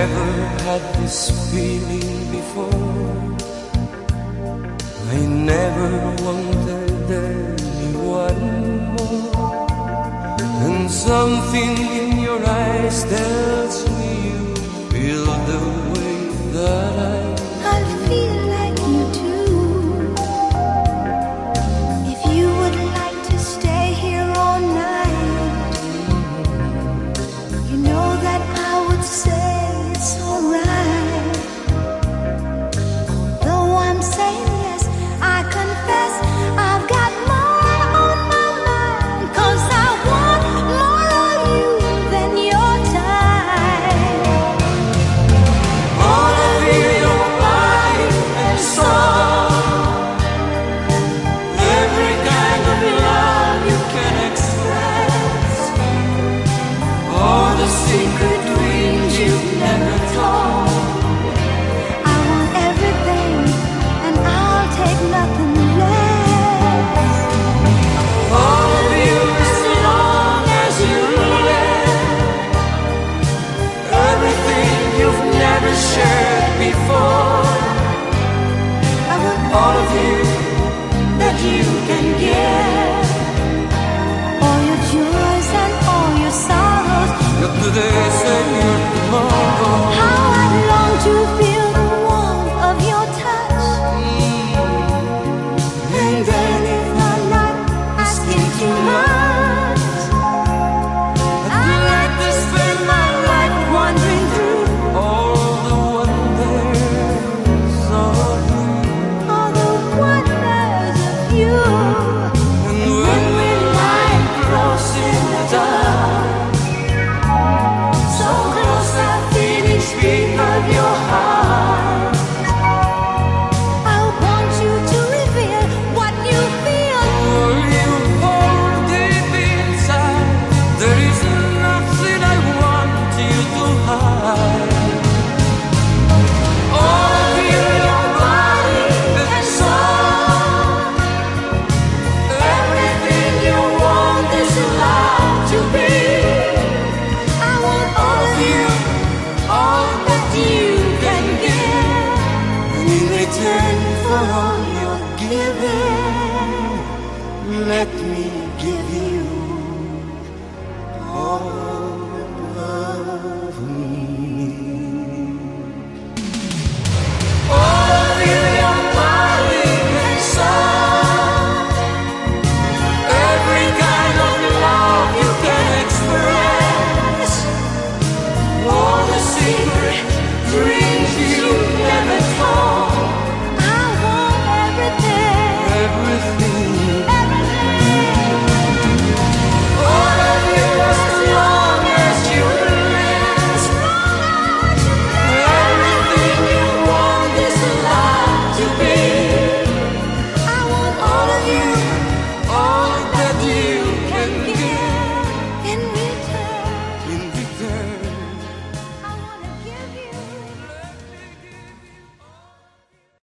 never had this feeling before. I never wanted anyone more. And something in your eyes tells me you feel the way that you can. all you're giving, let me give you all.